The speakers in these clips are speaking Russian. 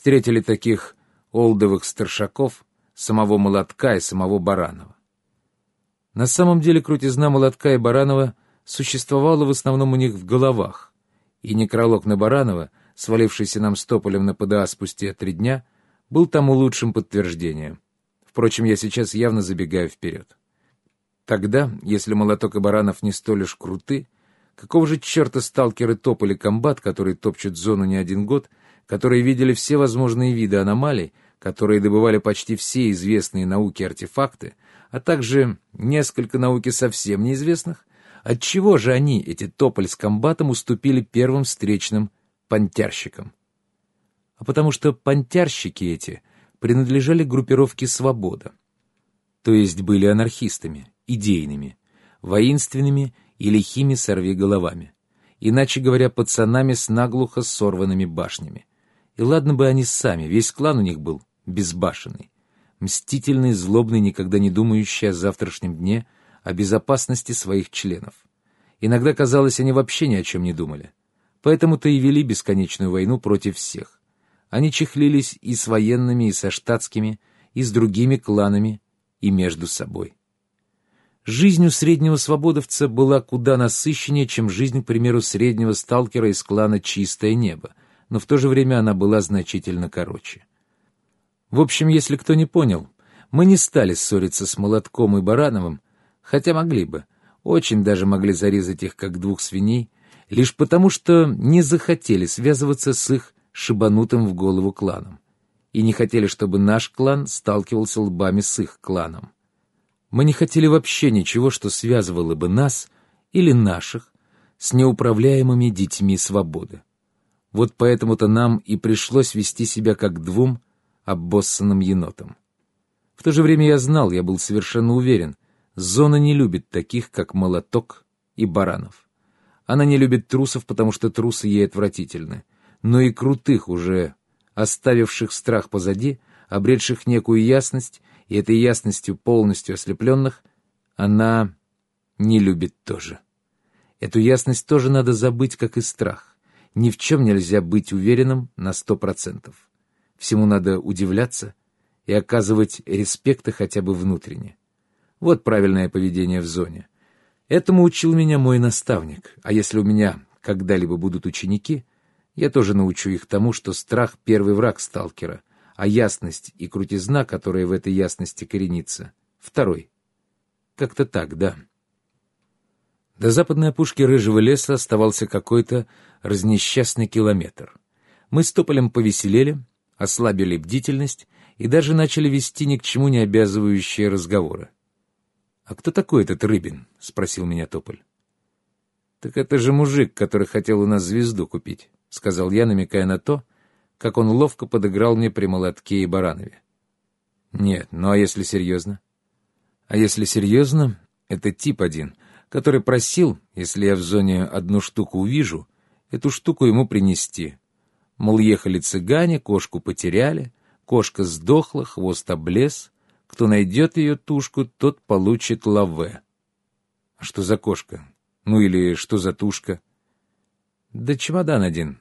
встретили таких олдовых старшаков, самого Молотка и самого Баранова. На самом деле крутизна Молотка и Баранова существовала в основном у них в головах, и некролог на Баранова, свалившийся нам с тополем на ПДА спустя три дня, был тому лучшим подтверждением. Впрочем, я сейчас явно забегаю вперед. Тогда, если Молоток и Баранов не столь уж круты, какого же черта сталкеры тополи комбат, которые топчут зону не один год, которые видели все возможные виды аномалий, которые добывали почти все известные науки артефакты, а также несколько науки совсем неизвестных, отчего же они, эти тополь с комбатом, уступили первым встречным понтярщикам? А потому что понтярщики эти принадлежали группировке «Свобода», то есть были анархистами, идейными, воинственными и лихими сорвиголовами, иначе говоря, пацанами с наглухо сорванными башнями. И ладно бы они сами, весь клан у них был безбашенный, мстительный, злобный, никогда не думающий о завтрашнем дне, о безопасности своих членов. Иногда казалось, они вообще ни о чем не думали. Поэтому-то и вели бесконечную войну против всех. Они чехлились и с военными, и со штатскими, и с другими кланами, и между собой. Жизнь у среднего свободовца была куда насыщеннее, чем жизнь, к примеру, среднего сталкера из клана «Чистое небо», но в то же время она была значительно короче. В общем, если кто не понял, мы не стали ссориться с Молотком и Барановым, хотя могли бы, очень даже могли зарезать их, как двух свиней, лишь потому, что не захотели связываться с их шибанутым в голову кланом, и не хотели, чтобы наш клан сталкивался лбами с их кланом. Мы не хотели вообще ничего, что связывало бы нас или наших с неуправляемыми детьми свободы. Вот поэтому-то нам и пришлось вести себя как двум обоссанным енотом. В то же время я знал, я был совершенно уверен, зона не любит таких, как Молоток и Баранов. Она не любит трусов, потому что трусы ей отвратительны, но и крутых, уже оставивших страх позади, обретших некую ясность, и этой ясностью полностью ослепленных, она не любит тоже. Эту ясность тоже надо забыть, как и страх. Ни в чем нельзя быть уверенным на сто процентов. Всему надо удивляться и оказывать респекта хотя бы внутренне. Вот правильное поведение в зоне. Этому учил меня мой наставник, а если у меня когда-либо будут ученики, я тоже научу их тому, что страх — первый враг сталкера, а ясность и крутизна, которая в этой ясности коренится, — второй. Как-то так, да. До западной опушки рыжего леса оставался какой-то разнесчастный километр. Мы с Тополем повеселели, ослабили бдительность и даже начали вести ни к чему не обязывающие разговоры. «А кто такой этот Рыбин?» — спросил меня Тополь. «Так это же мужик, который хотел у нас звезду купить», — сказал я, намекая на то, как он ловко подыграл мне при молотке и баранове. «Нет, ну а если серьезно?» «А если серьезно, это тип один, который просил, если я в зоне одну штуку увижу, эту штуку ему принести, Мол, ехали цыгане, кошку потеряли, кошка сдохла, хвост облез. Кто найдет ее тушку, тот получит лаве. А что за кошка? Ну или что за тушка? Да чемодан один.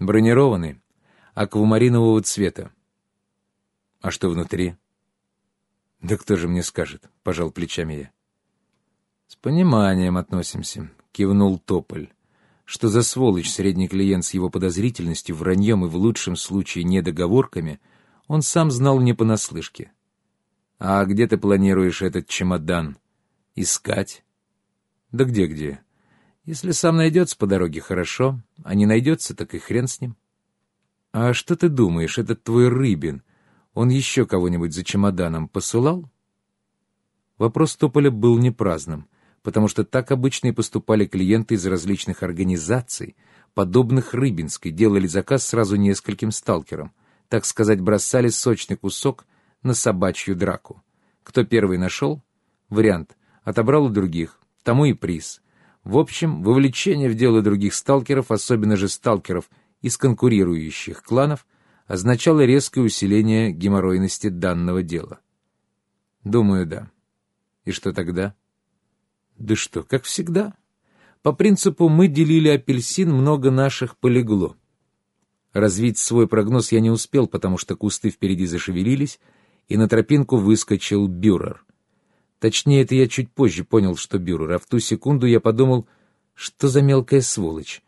Бронированный, аквамаринового цвета. А что внутри? Да кто же мне скажет, пожал плечами я. С пониманием относимся, кивнул Тополь. Что за сволочь средний клиент с его подозрительностью, враньем и в лучшем случае недоговорками, он сам знал не понаслышке. «А где ты планируешь этот чемодан? Искать?» «Да где-где? Если сам найдется по дороге, хорошо, а не найдется, так и хрен с ним». «А что ты думаешь, этот твой Рыбин, он еще кого-нибудь за чемоданом посылал?» Вопрос Тополя был не праздным потому что так обычно и поступали клиенты из различных организаций, подобных Рыбинской, делали заказ сразу нескольким сталкерам, так сказать, бросали сочный кусок на собачью драку. Кто первый нашел? Вариант. Отобрал у других. Тому и приз. В общем, вовлечение в дело других сталкеров, особенно же сталкеров из конкурирующих кланов, означало резкое усиление геморройности данного дела. Думаю, да. И что тогда? Да что, как всегда. По принципу «мы делили апельсин, много наших полегло». Развить свой прогноз я не успел, потому что кусты впереди зашевелились, и на тропинку выскочил Бюрер. Точнее, это я чуть позже понял, что Бюрер, а в ту секунду я подумал, что за мелкая сволочь.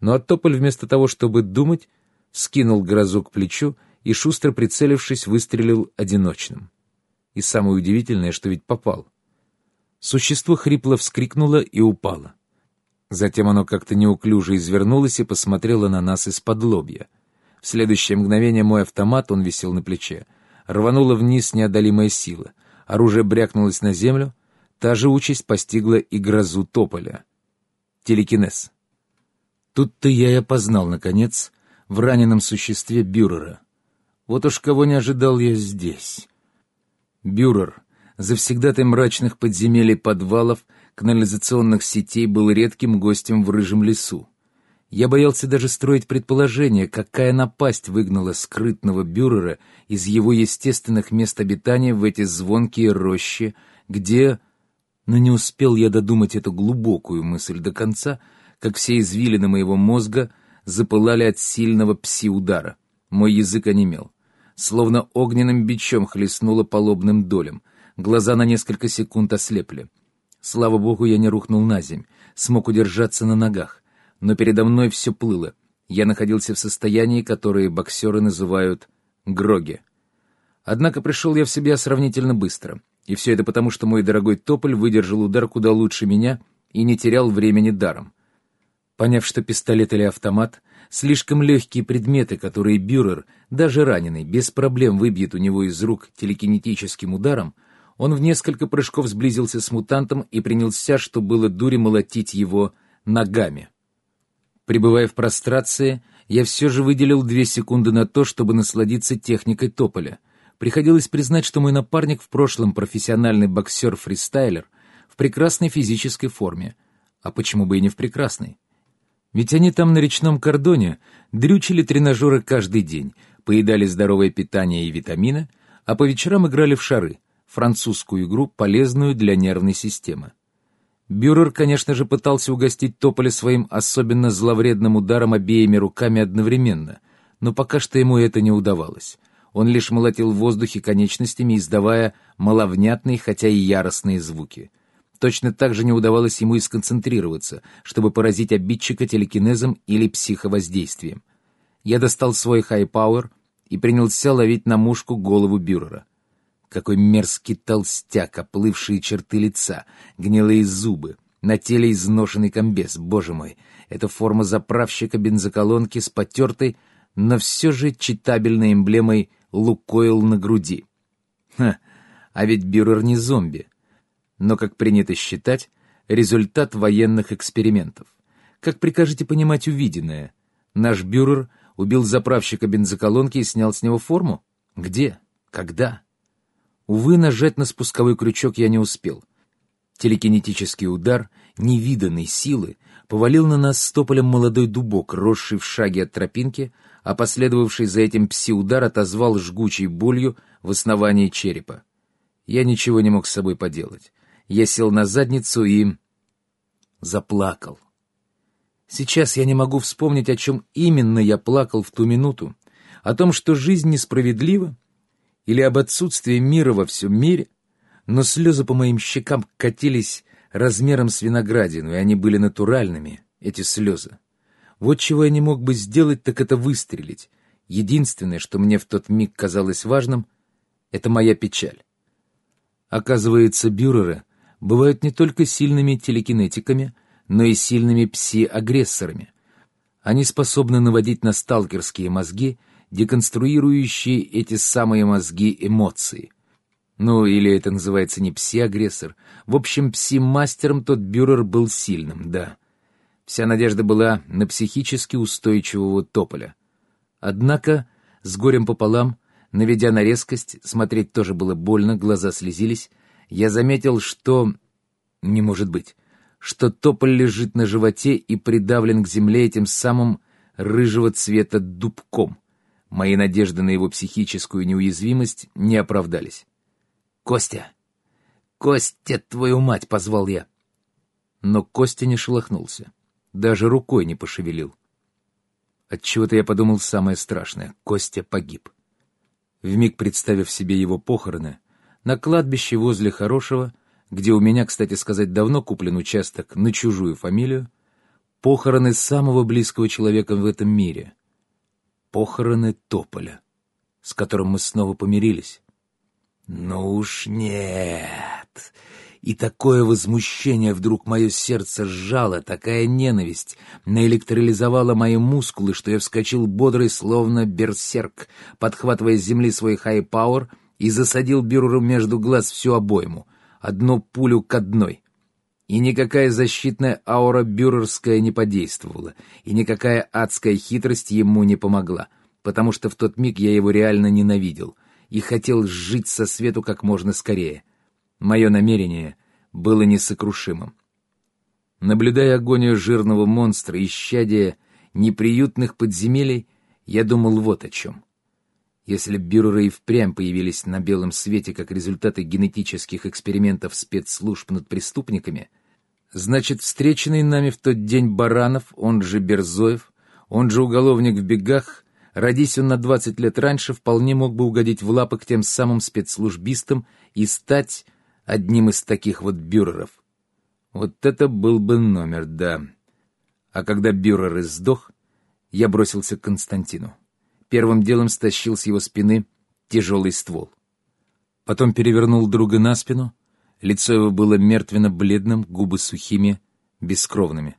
Но Оттополь вместо того, чтобы думать, скинул грозу к плечу и, шустро прицелившись, выстрелил одиночным. И самое удивительное, что ведь попал. Существо хрипло вскрикнуло и упало. Затем оно как-то неуклюже извернулось и посмотрело на нас из-под лобья. В следующее мгновение мой автомат, он висел на плече, рванула вниз неодолимая сила. Оружие брякнулось на землю. Та же участь постигла и грозу тополя. Телекинез. Тут-то я и опознал, наконец, в раненом существе Бюрера. Вот уж кого не ожидал я здесь. Бюрер, завсегдатай мрачных подземелий подвалов, канализационных сетей, был редким гостем в рыжем лесу. Я боялся даже строить предположение, какая напасть выгнала скрытного Бюрера из его естественных мест обитания в эти звонкие рощи, где... Но не успел я додумать эту глубокую мысль до конца, как все извилины моего мозга запылали от сильного пси-удара. Мой язык онемел. Словно огненным бичом хлестнуло по лобным долям. Глаза на несколько секунд ослепли. Слава богу, я не рухнул на земь, смог удержаться на ногах. Но передо мной все плыло. Я находился в состоянии, которое боксеры называют «гроги». Однако пришел я в себя сравнительно быстро. И все это потому, что мой дорогой тополь выдержал удар куда лучше меня и не терял времени даром. Поняв, что пистолет или автомат — слишком легкие предметы, которые Бюрер, даже раненый, без проблем выбьет у него из рук телекинетическим ударом, он в несколько прыжков сблизился с мутантом и принялся, что было дури, молотить его ногами. Пребывая в прострации, я все же выделил две секунды на то, чтобы насладиться техникой тополя. Приходилось признать, что мой напарник в прошлом профессиональный боксер-фристайлер в прекрасной физической форме. А почему бы и не в прекрасной? Ведь они там на речном кордоне дрючили тренажеры каждый день, поедали здоровое питание и витамины, а по вечерам играли в шары, французскую игру, полезную для нервной системы. Бюрер, конечно же, пытался угостить Тополя своим особенно зловредным ударом обеими руками одновременно, но пока что ему это не удавалось. Он лишь молотил в воздухе конечностями, издавая маловнятные, хотя и яростные звуки — Точно так же не удавалось ему и сконцентрироваться, чтобы поразить обидчика телекинезом или психовоздействием. Я достал свой хай-пауэр и принялся ловить на мушку голову Бюрера. Какой мерзкий толстяк, оплывшие черты лица, гнилые зубы, на теле изношенный комбез, боже мой, это форма заправщика бензоколонки с потертой, но все же читабельной эмблемой «Лукойл» на груди. Ха, а ведь Бюрер не зомби но, как принято считать, результат военных экспериментов. Как прикажете понимать увиденное? Наш бюрер убил заправщика бензоколонки и снял с него форму? Где? Когда? Увы, нажать на спусковой крючок я не успел. Телекинетический удар невиданной силы повалил на нас с тополем молодой дубок, росший в шаге от тропинки, а последовавший за этим пси-удар отозвал жгучей болью в основании черепа. Я ничего не мог с собой поделать. Я сел на задницу и... заплакал. Сейчас я не могу вспомнить, о чем именно я плакал в ту минуту. О том, что жизнь несправедлива, или об отсутствии мира во всем мире, но слезы по моим щекам катились размером с виноградину, и они были натуральными, эти слезы. Вот чего я не мог бы сделать, так это выстрелить. Единственное, что мне в тот миг казалось важным, — это моя печаль. Оказывается, бюреры бывают не только сильными телекинетиками, но и сильными пси-агрессорами. Они способны наводить на сталкерские мозги, деконструирующие эти самые мозги эмоции. Ну, или это называется не пси-агрессор. В общем, пси-мастером тот бюрер был сильным, да. Вся надежда была на психически устойчивого тополя. Однако, с горем пополам, наведя на резкость, смотреть тоже было больно, глаза слезились, я заметил, что... Не может быть. Что тополь лежит на животе и придавлен к земле этим самым рыжего цвета дубком. Мои надежды на его психическую неуязвимость не оправдались. «Костя! Костя, твою мать!» — позвал я. Но Костя не шелохнулся. Даже рукой не пошевелил. Отчего-то я подумал самое страшное — Костя погиб. Вмиг представив себе его похороны, на кладбище возле Хорошего, где у меня, кстати сказать, давно куплен участок на чужую фамилию, похороны самого близкого человека в этом мире. Похороны Тополя, с которым мы снова помирились. Ну уж нет. И такое возмущение вдруг мое сердце сжало, такая ненависть наэлектролизовала мои мускулы, что я вскочил бодрый, словно берсерк, подхватывая с земли свой хай-пауэр и засадил Бюреру между глаз всю обойму, одну пулю к одной. И никакая защитная аура бюрерская не подействовала, и никакая адская хитрость ему не помогла, потому что в тот миг я его реально ненавидел и хотел жить со свету как можно скорее. Мое намерение было несокрушимым. Наблюдая агонию жирного монстра, исчадия неприютных подземелий, я думал вот о чем — если бюреры и впрямь появились на белом свете как результаты генетических экспериментов спецслужб над преступниками, значит, встреченный нами в тот день Баранов, он же Берзоев, он же уголовник в бегах, родись он на 20 лет раньше, вполне мог бы угодить в лапы к тем самым спецслужбистам и стать одним из таких вот бюреров. Вот это был бы номер, да. А когда бюрер сдох, я бросился к Константину. Первым делом стащил с его спины тяжелый ствол. Потом перевернул друга на спину. Лицо его было мертвенно-бледным, губы сухими, бескровными.